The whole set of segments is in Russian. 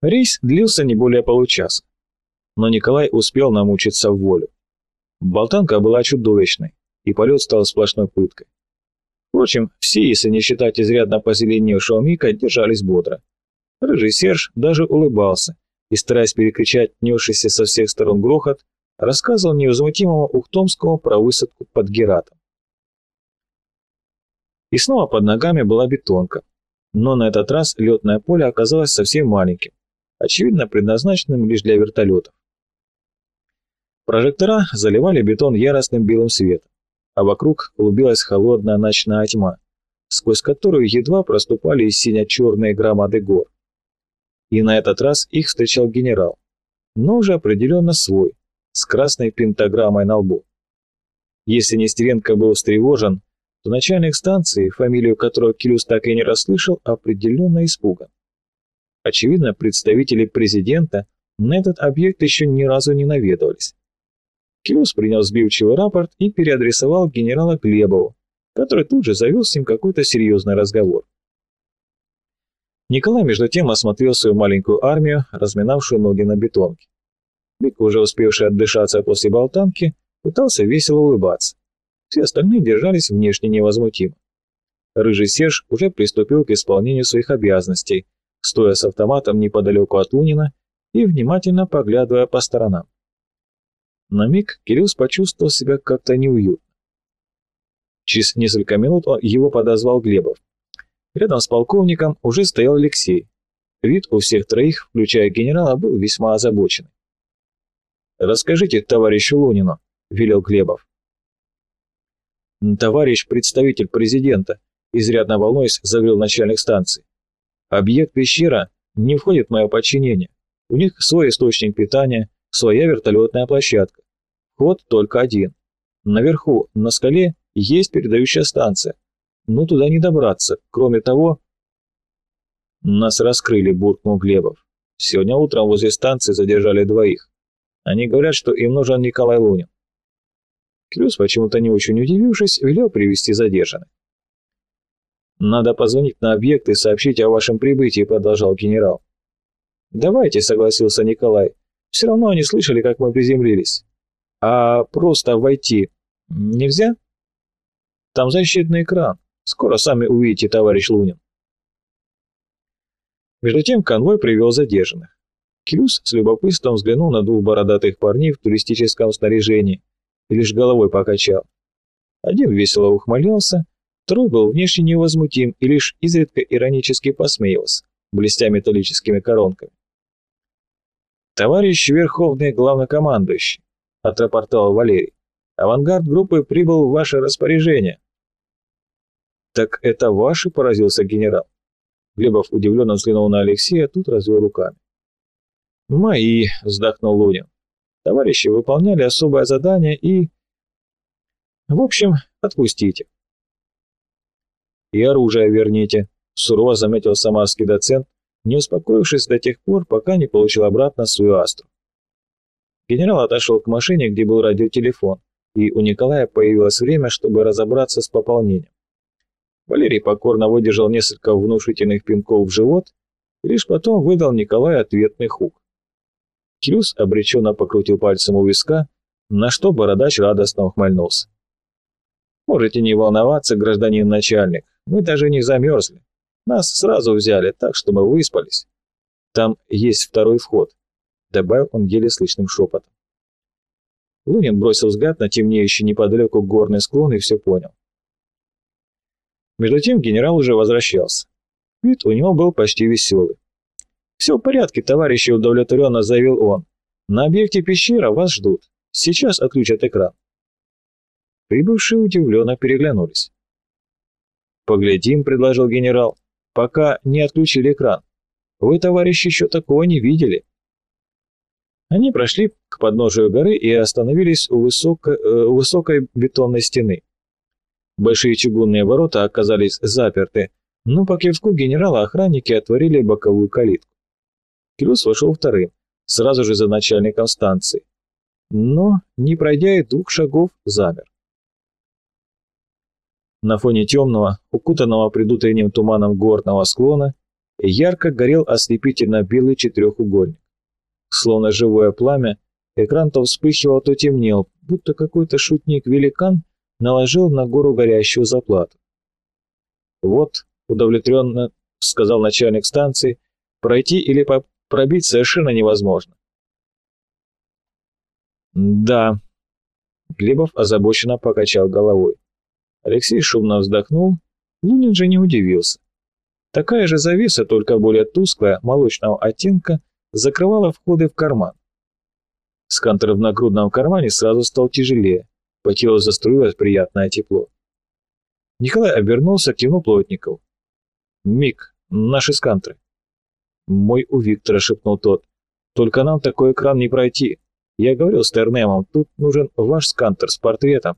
Рейс длился не более получаса, но Николай успел намучиться в волю. Болтанка была чудовищной, и полет стал сплошной пыткой. Впрочем, все, если не считать изрядно позеленевшего Мика, держались бодро. Рыжий Серж даже улыбался и, стараясь перекричать несшийся со всех сторон грохот, рассказывал невозмутимому Ухтомскому про высадку под Гератом. И снова под ногами была бетонка, но на этот раз летное поле оказалось совсем маленьким, очевидно предназначенным лишь для вертолетов. Прожектора заливали бетон яростным белым светом, а вокруг клубилась холодная ночная тьма, сквозь которую едва проступали сине-черные громады гор. И на этот раз их встречал генерал, но уже определенно свой, с красной пентаграммой на лбу. Если Нестеренко был встревожен, то начальник станции, фамилию которого Килюс так и не расслышал, определенно испуган. Очевидно, представители президента на этот объект еще ни разу не наведывались. Килюс принял сбивчивый рапорт и переадресовал генерала Глебову, который тут же завел с ним какой-то серьезный разговор. Николай между тем осмотрел свою маленькую армию, разминавшую ноги на бетонке. Мик, уже успевший отдышаться после болтанки, пытался весело улыбаться. Все остальные держались внешне невозмутимо. Рыжий Серж уже приступил к исполнению своих обязанностей, стоя с автоматом неподалеку от Лунина и внимательно поглядывая по сторонам. На миг Кирилл почувствовал себя как-то неуютно. Через несколько минут его подозвал Глебов. Рядом с полковником уже стоял Алексей. Вид у всех троих, включая генерала, был весьма озабоченный. «Расскажите товарищу Лунину», — велел Глебов. «Товарищ представитель президента», — изрядно волнуясь, заявил начальник станции. «Объект пещера не входит в мое подчинение. У них свой источник питания, своя вертолетная площадка. Ход только один. Наверху, на скале, есть передающая станция. Но туда не добраться. Кроме того...» «Нас раскрыли», — буркнул Глебов. «Сегодня утром возле станции задержали двоих. Они говорят, что им нужен Николай Лунин. Клюс, почему-то не очень удивившись, велел привести задержанных. «Надо позвонить на объект и сообщить о вашем прибытии», — продолжал генерал. «Давайте», — согласился Николай. «Все равно они слышали, как мы приземлились. А просто войти нельзя?» «Там защитный экран. Скоро сами увидите, товарищ Лунин». Между тем конвой привел задержанных. Клюс с любопытством взглянул на двух бородатых парней в туристическом снаряжении, и лишь головой покачал. Один весело ухмылялся, второй был внешне невозмутим и лишь изредка иронически посмеивался, блестя металлическими коронками. «Товарищ Верховный Главнокомандующий», — отрапортовал Валерий, — «авангард группы прибыл в ваше распоряжение». «Так это ваши?» — поразился генерал. Глебов удивленно взглянул на Алексея, тут развел руками. «Мои», — вздохнул Лунин. Товарищи выполняли особое задание и... В общем, отпустите. И оружие верните, сурово заметил самарский доцент, не успокоившись до тех пор, пока не получил обратно свою астру. Генерал отошел к машине, где был радиотелефон, и у Николая появилось время, чтобы разобраться с пополнением. Валерий покорно выдержал несколько внушительных пинков в живот и лишь потом выдал Николаю ответный хук. Кирюс обреченно покрутил пальцем у виска, на что бородач радостно ухмыльнулся. «Можете не волноваться, гражданин начальник, мы даже не замерзли. Нас сразу взяли, так что мы выспались. Там есть второй вход», — добавил он еле слышным шепотом. Лунин бросил взгляд на темнеющий неподалеку горный склон и все понял. Между тем генерал уже возвращался. Вид у него был почти веселый. «Все в порядке, товарищи», — удовлетворенно заявил он. «На объекте пещера вас ждут. Сейчас отключат экран». Прибывшие удивленно переглянулись. «Поглядим», — предложил генерал, — «пока не отключили экран. Вы, товарищи, еще такого не видели». Они прошли к подножию горы и остановились у, высоко, э, у высокой бетонной стены. Большие чугунные ворота оказались заперты, но по кивку генерала охранники отворили боковую калитку. Кирюс вошел вторым, сразу же за начальником станции. Но, не пройдя и двух шагов, замер. На фоне темного, укутанного предутренним туманом горного склона, ярко горел ослепительно белый четырехугольник. Словно живое пламя, экран то вспыхивал, то темнел, будто какой-то шутник-великан наложил на гору горящую заплату. «Вот», — удовлетворенно сказал начальник станции, — «пройти или пробить совершенно невозможно». «Да», — Глебов озабоченно покачал головой. Алексей шумно вздохнул, Лунин же не удивился. Такая же завеса, только более тусклая, молочного оттенка, закрывала входы в карман. Скантер в нагрудном кармане сразу стал тяжелее, по телу заструилось приятное тепло. Николай обернулся, кивнул Плотникову. «Мик, наши скантеры». «Мой у Виктора», — шепнул тот. «Только нам такой экран не пройти. Я говорил с Тернемом, тут нужен ваш скантер с портретом.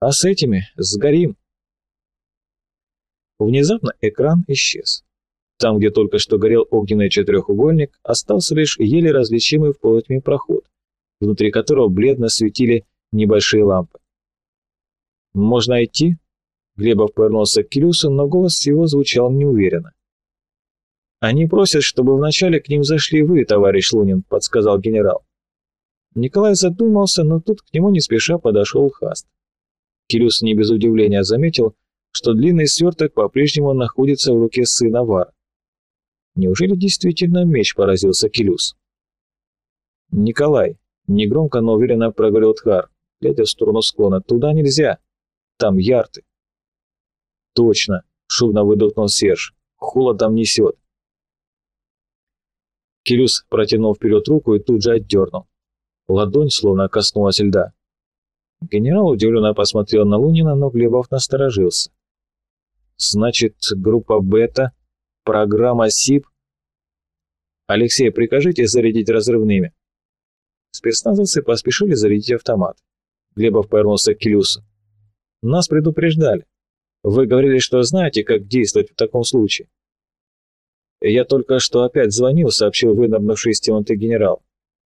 А с этими сгорим». Внезапно экран исчез. Там, где только что горел огненный четырехугольник, остался лишь еле различимый в полутьме проход, внутри которого бледно светили небольшие лампы. «Можно идти?» Глебов повернулся к Кирюсу, но голос его звучал неуверенно. «Они просят, чтобы вначале к ним зашли вы, товарищ Лунин», — подсказал генерал. Николай задумался, но тут к нему не спеша подошел Хаст. Кирюс не без удивления заметил, что длинный сверток по-прежнему находится в руке сына Вара. Неужели действительно меч поразился Килюс? «Николай», — негромко, но уверенно проговорил Тхар, глядя в сторону склона, — «туда нельзя. Там ярты». «Точно», — шумно выдохнул Серж, — «холодом несет». Килюс протянул вперед руку и тут же отдернул. Ладонь словно коснулась льда. Генерал удивленно посмотрел на Лунина, но Глебов насторожился. Значит, группа Бета, программа СИП. Алексей, прикажите зарядить разрывными. Спецназовцы поспешили зарядить автомат. Глебов повернулся к Келюсу. Нас предупреждали. Вы говорили, что знаете, как действовать в таком случае. Я только что опять звонил, сообщил вынырнувший из темноты генерал.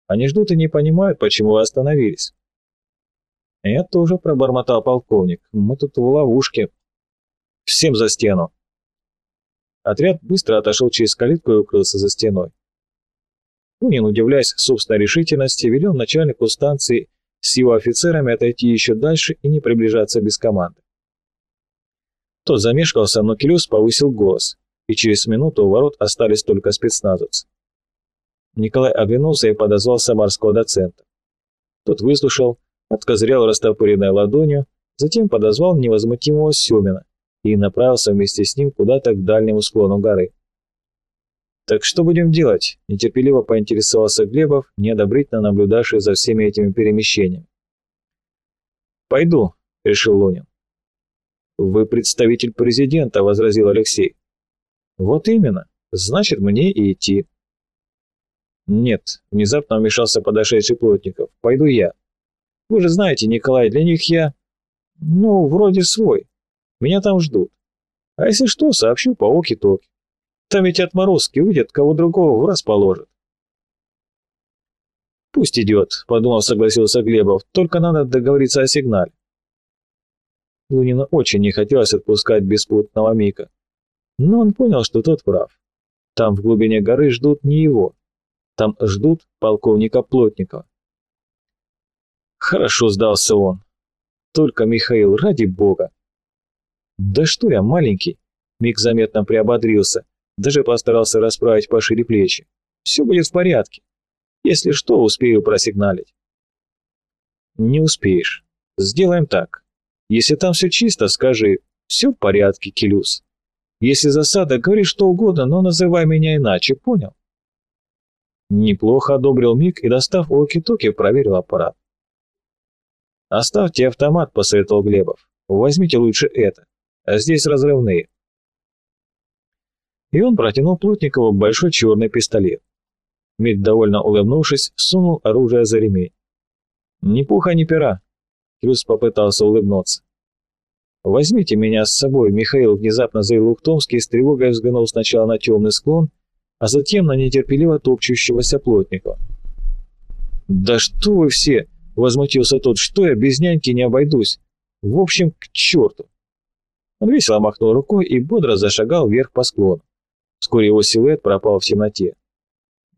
Они ждут и не понимают, почему вы остановились. Я тоже пробормотал полковник. Мы тут в ловушке. Всем за стену!» Отряд быстро отошел через калитку и укрылся за стеной. Лунин, удивляясь собственной решительности, велел начальнику станции с его офицерами отойти еще дальше и не приближаться без команды. Тот замешкался, но Келюс повысил голос, и через минуту у ворот остались только спецназовцы. Николай оглянулся и подозвал самарского доцента. Тот выслушал, откозырял растопыренной ладонью, затем подозвал невозмутимого Семина, и направился вместе с ним куда-то к дальнему склону горы. «Так что будем делать?» – нетерпеливо поинтересовался Глебов, неодобрительно наблюдавший за всеми этими перемещениями. «Пойду», – решил Лунин. «Вы представитель президента», – возразил Алексей. «Вот именно. Значит, мне и идти». «Нет», – внезапно вмешался подошедший Плотников. «Пойду я. Вы же знаете, Николай, для них я... Ну, вроде свой. Меня там ждут. А если что, сообщу по оки-токи. Там ведь отморозки увидят, кого другого в раз положат. «Пусть идет», — подумал, согласился Глебов, — «только надо договориться о сигнале». Лунина очень не хотелось отпускать беспутного Мика. Но он понял, что тот прав. Там в глубине горы ждут не его. Там ждут полковника Плотникова. Хорошо сдался он. Только, Михаил, ради бога, «Да что я, маленький?» Мик заметно приободрился, даже постарался расправить пошире плечи. «Все будет в порядке. Если что, успею просигналить». «Не успеешь. Сделаем так. Если там все чисто, скажи «все в порядке, Келюс». Если засада, говори что угодно, но называй меня иначе, понял?» Неплохо одобрил Мик и, достав уоки-токи, проверил аппарат. «Оставьте автомат», — посоветовал Глебов. «Возьмите лучше это а здесь разрывные. И он протянул Плотникову большой черный пистолет. Миг, довольно улыбнувшись, сунул оружие за ремень. «Ни пуха, ни пера», — Крюс попытался улыбнуться. «Возьмите меня с собой», — Михаил внезапно заявил Ухтомский с тревогой взглянул сначала на темный склон, а затем на нетерпеливо топчущегося Плотникова. «Да что вы все!» — возмутился тот. «Что я без няньки не обойдусь? В общем, к черту!» Он весело махнул рукой и бодро зашагал вверх по склону. Вскоре его силуэт пропал в темноте.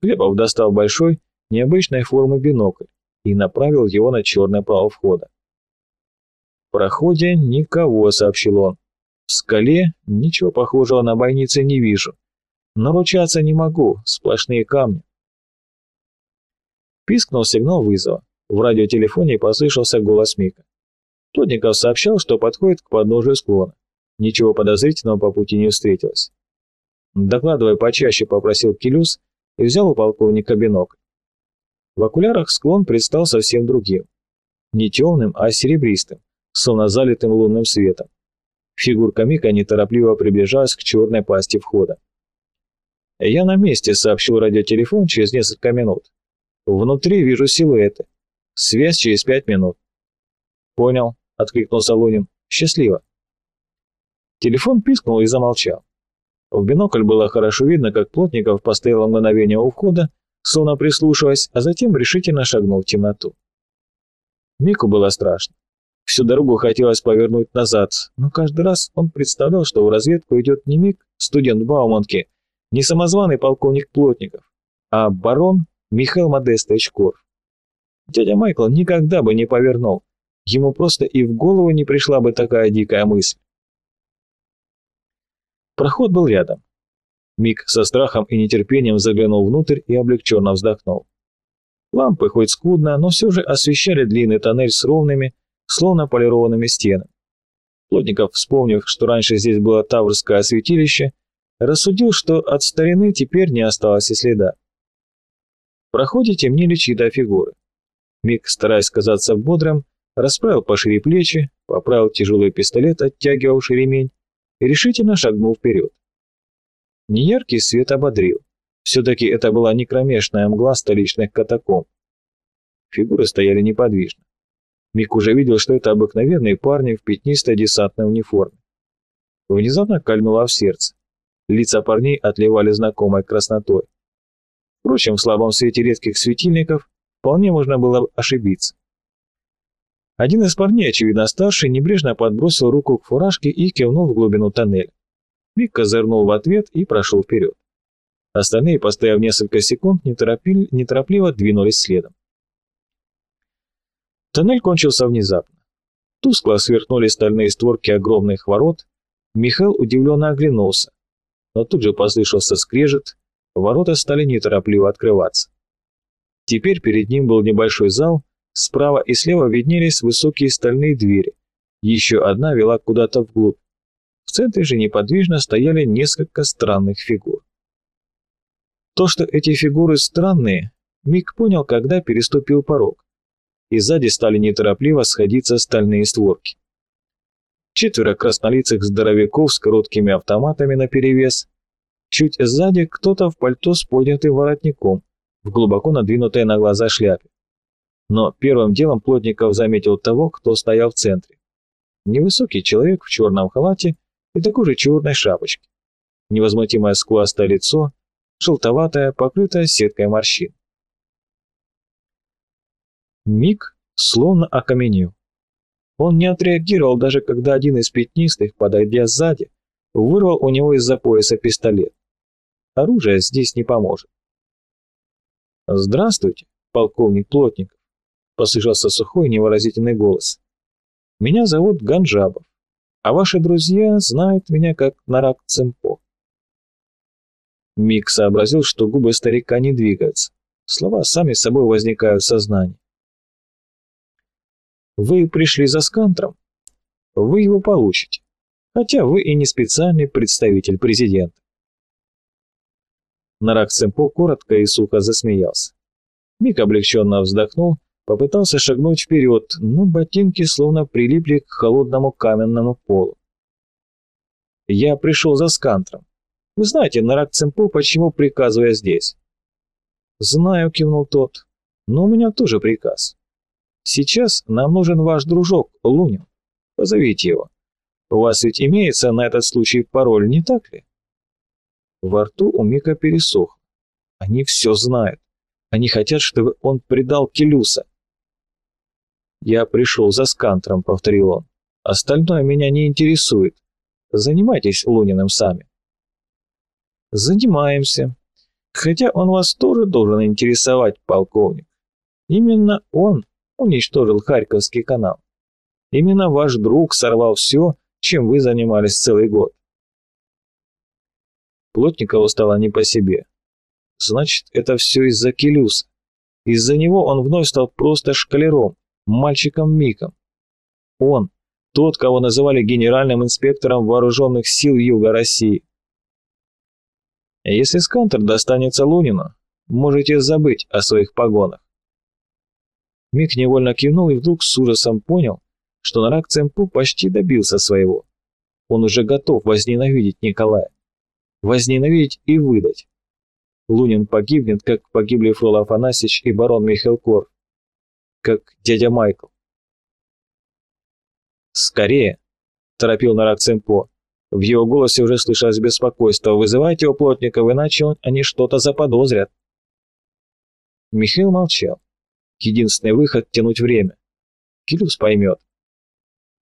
Глебов достал большой, необычной формы бинокль и направил его на черный провал входа. В проходе никого, сообщил он. В скале ничего похожего на бойницы не вижу. Но ручаться не могу, сплошные камни. Пискнул сигнал вызова. В радиотелефоне послышался голос Мика. Плотников сообщал, что подходит к подножию склона. Ничего подозрительного по пути не встретилось. «Докладывай почаще», — попросил Келюс и взял у полковника бинокль. В окулярах склон предстал совсем другим. Не темным, а серебристым, словно залитым лунным светом. Фигурка Мика неторопливо приближалась к черной пасти входа. «Я на месте», — сообщил радиотелефон через несколько минут. «Внутри вижу силуэты. Связь через пять минут». «Понял», — откликнулся Лунин. «Счастливо». Телефон пискнул и замолчал. В бинокль было хорошо видно, как Плотников постоял мгновение у входа, словно прислушиваясь, а затем решительно шагнул в темноту. Мику было страшно. Всю дорогу хотелось повернуть назад, но каждый раз он представлял, что в разведку идет не Мик, студент Бауманки, не самозваный полковник Плотников, а барон Михаил Модестович Корф. Дядя Майкл никогда бы не повернул, ему просто и в голову не пришла бы такая дикая мысль. Проход был рядом. Мик со страхом и нетерпением заглянул внутрь и облегченно вздохнул. Лампы хоть скудно, но все же освещали длинный тоннель с ровными, словно полированными стенами. Плотников, вспомнив, что раньше здесь было Таврское святилище, рассудил, что от старины теперь не осталось и следа. В проходе темнели чьи-то фигуры. Мик, стараясь казаться бодрым, расправил пошире плечи, поправил тяжелый пистолет, оттягивавший ремень, и решительно шагнул вперед. Неяркий свет ободрил. Все-таки это была не кромешная мгла столичных катакомб. Фигуры стояли неподвижно. Мик уже видел, что это обыкновенные парни в пятнистой десантной униформе. Внезапно кольнуло в сердце. Лица парней отливали знакомой краснотой. Впрочем, в слабом свете редких светильников вполне можно было ошибиться. Один из парней, очевидно старший, небрежно подбросил руку к фуражке и кивнул в глубину тоннеля. Мик козырнул в ответ и прошел вперед. Остальные, постояв несколько секунд, неторопливо двинулись следом. Тоннель кончился внезапно. Тускло сверкнули стальные створки огромных ворот. Михаил удивленно оглянулся. Но тут же послышался скрежет, ворота стали неторопливо открываться. Теперь перед ним был небольшой зал, Справа и слева виднелись высокие стальные двери. Еще одна вела куда-то вглубь. В центре же неподвижно стояли несколько странных фигур. То, что эти фигуры странные, Мик понял, когда переступил порог. И сзади стали неторопливо сходиться стальные створки. Четверо краснолицых здоровяков с короткими автоматами наперевес. Чуть сзади кто-то в пальто с поднятым воротником, в глубоко надвинутой на глаза шляпе но первым делом Плотников заметил того, кто стоял в центре. Невысокий человек в черном халате и такой же черной шапочке. Невозмутимое скуластое лицо, желтоватое, покрытое сеткой морщин. Миг словно окаменел. Он не отреагировал, даже когда один из пятнистых, подойдя сзади, вырвал у него из-за пояса пистолет. Оружие здесь не поможет. «Здравствуйте, полковник Плотников», — послышался сухой невыразительный голос. «Меня зовут Ганжабов, а ваши друзья знают меня как Нарак Цемпо». Мик сообразил, что губы старика не двигаются. Слова сами собой возникают в сознании. «Вы пришли за скантром? Вы его получите, хотя вы и не специальный представитель президента». Нарак Цемпо коротко и сухо засмеялся. Мик облегченно вздохнул Попытался шагнуть вперед, но ботинки словно прилипли к холодному каменному полу. Я пришел за скантром. Вы знаете, Нарак Цемпо, почему приказываю здесь? Знаю, кивнул тот, но у меня тоже приказ. Сейчас нам нужен ваш дружок, Лунин. Позовите его. У вас ведь имеется на этот случай пароль, не так ли? Во рту у Мика пересох. Они все знают. Они хотят, чтобы он предал Келюса. «Я пришел за скантром», — повторил он. «Остальное меня не интересует. Занимайтесь Луниным сами». Занимаемся. Хотя он вас тоже должен интересовать, полковник. Именно он уничтожил Харьковский канал. Именно ваш друг сорвал все, чем вы занимались целый год. Плотникову стало не по себе. Значит, это все из-за Келюса. Из-за него он вновь стал просто шкалером, мальчиком Миком. Он, тот, кого называли генеральным инспектором вооруженных сил Юга России. Если Скантер достанется Лунину, можете забыть о своих погонах. Мик невольно кивнул и вдруг с ужасом понял, что Нарак Цемпу почти добился своего. Он уже готов возненавидеть Николая. Возненавидеть и выдать. Лунин погибнет, как погибли Фрол Афанасьевич и барон Михаил Кор. Как дядя Майкл. «Скорее!» – торопил Нарак. В его голосе уже слышалось беспокойство. «Вызывайте у плотников, иначе они что-то заподозрят». Михаил молчал. Единственный выход – тянуть время. Килюс поймет.